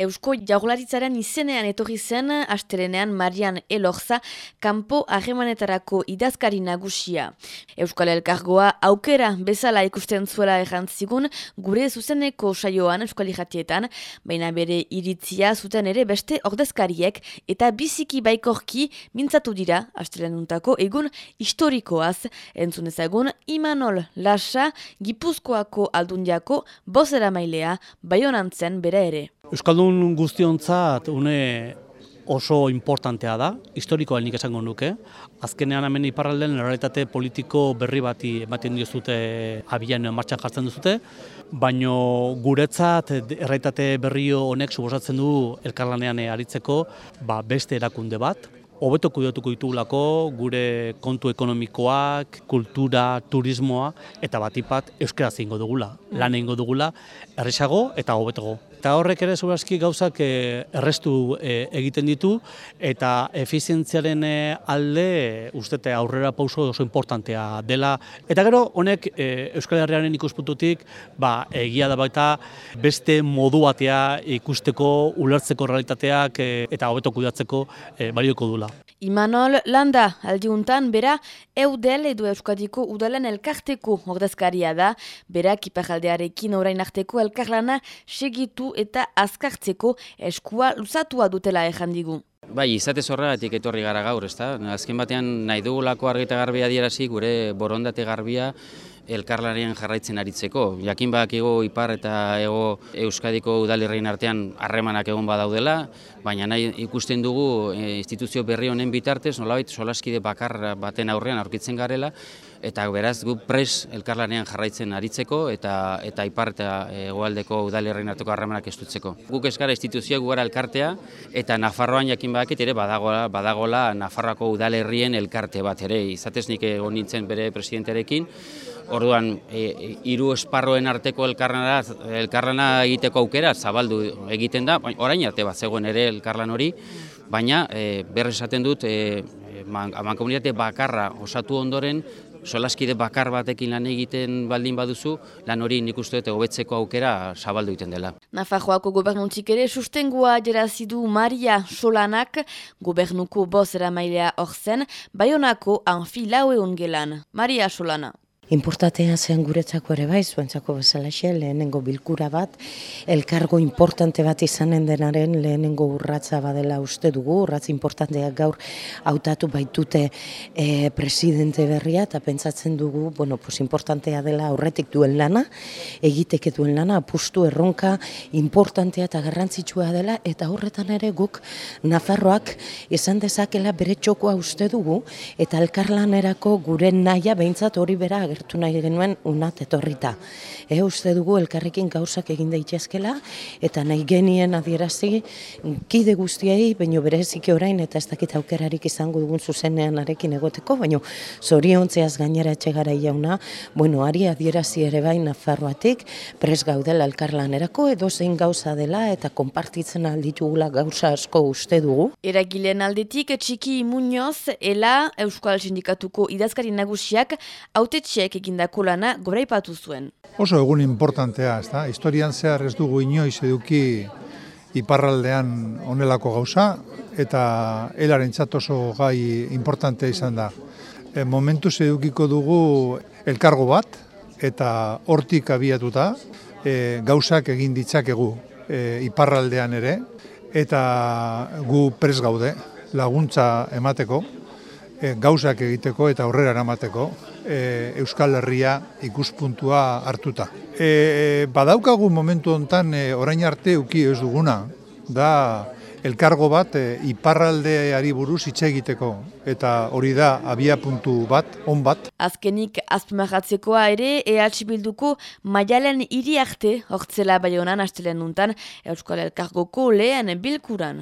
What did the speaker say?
Eusko jaularitzaren izenean etorri zen astelenean Marian Elorza kanpo harremanetarako idazkari nagusia. Euskal Elkargoa aukera bezala ikusten zuela errantzigun gure zuzeneko saioan Euskal Ijatietan, baina bere iritzia zuten ere beste ordezkariek eta biziki baikorki mintzatu dira astelenuntako egun historikoaz entzun Imanol Lasa Gipuzkoako aldundiako bozera mailea baionantzen bere ere. Euskaldun guztiontzat une oso importantea da, historikoa nik esango nuke. Azkenean hemen iparralden errealitate politiko berri bati ematen diozute abian martxan jartzen duzute, baino guretzat errealitate berri honek subosatzen du elkarlanean aritzeko ba, beste erakunde bat, hobeto kudeatuko ditugulako gure kontu ekonomikoak, kultura, turismoa eta batipat euskara zeingo dugula, lan eingo dugula, erresago eta hobetogo. Eta horrek ere zurazki gauzak eh, errestu eh, egiten ditu eta efizientziaren eh, alde ustete aurrera pauso oso importantea dela. Eta gero honek Euskal Herriaren ikuspuntutik ba, egia da baita beste modu batea ikusteko, ulertzeko realitateak eta hobeto kudatzeko balioko dula. Imanol Landa aldiuntan bera eudel edo euskadiko udalen elkarteko ordezkaria da, bera kipajaldearekin orain arteko elkarlana segitu eta azkartzeko eskua luzatua dutela digu. Bai, izate zorratik etorri gara gaur, ezta? Azken batean nahi dugulako argita garbia diarazi gure borondate garbia elkarlarien jarraitzen aritzeko. Jakin bak ego ipar eta ego euskadiko udalerrien artean harremanak egon badaudela, baina nahi ikusten dugu e, instituzio berri honen bitartez, nolabait solaskide bakar baten aurrean aurkitzen garela, eta beraz gu pres elkarlanean jarraitzen aritzeko eta eta ipar eta hegoaldeko udalerrien arteko harremanak estutzeko. Guk ez gara instituzioa gara elkartea eta Nafarroan jakin badakit ere badagola badagola Nafarroako udalerrien elkarte bat ere. Izatez nik egon nintzen bere presidentearekin, Orduan, e, hiru esparroen arteko elkarlana, elkarlana egiteko aukera zabaldu egiten da, orain arte bat zegoen ere elkarlan hori, baina e, berre esaten dut, e, mankomunitate bakarra osatu ondoren, solaskide bakar batekin lan egiten baldin baduzu, lan hori nik uste dut hobetzeko aukera zabaldu egiten dela. Nafarroako gobernuntzik ere sustengua jerazidu Maria Solanak, gobernuko boz eramailea hor zen, Bayonako anfilaue ongelan. Maria Solana. Importantea zen guretzako ere bai, zuentzako bezalaxe, lehenengo bilkura bat, elkargo importante bat izanen denaren lehenengo urratza badela uste dugu, urratz importanteak gaur hautatu baitute e, presidente berria, eta pentsatzen dugu, bueno, pues importantea dela aurretik duen lana, egiteke duen lana, apustu erronka importantea eta garrantzitsua dela, eta horretan ere guk Nafarroak izan dezakela bere txokoa uste dugu, eta elkarlanerako gure naia behintzat hori bera agertu nahi genuen unat etorrita. E, uste dugu elkarrekin gauzak egin daitezkela eta nahi genien adierazi kide guztiei, baino berezik orain eta ez dakit aukerarik izango dugun zuzenean arekin egoteko, baino zoriontzeaz gainera etxegara iauna, bueno, ari adierazi ere bai Nafarroatik, pres gaudela elkarlanerako edo zein gauza dela eta konpartitzen alditugula gauza asko uste dugu. Eragilen aldetik, txiki Muñoz, ela Euskal Sindikatuko idazkari nagusiak, autetxe taldeek egindako lana goraipatu zuen. Oso egun importantea, ez da? Historian zehar ez dugu inoiz eduki iparraldean onelako gauza, eta helaren oso gai importantea izan da. E, momentu edukiko dugu elkargo bat, eta hortik abiatuta e, gauzak egin ditzakegu e, iparraldean ere, eta gu pres gaude laguntza emateko, e, gauzak egiteko eta aurrera eramateko e, Euskal Herria ikuspuntua hartuta. E, badaukagu momentu hontan e, orain arte uki ez duguna, da elkargo bat e, iparraldeari buruz hitz egiteko eta hori da abia puntu bat, on bat. Azkenik azpimarratzekoa ere EH Bilduko maialen hiri arte hortzela bai honan astelen nuntan Euskal Elkargoko lehen bilkuran.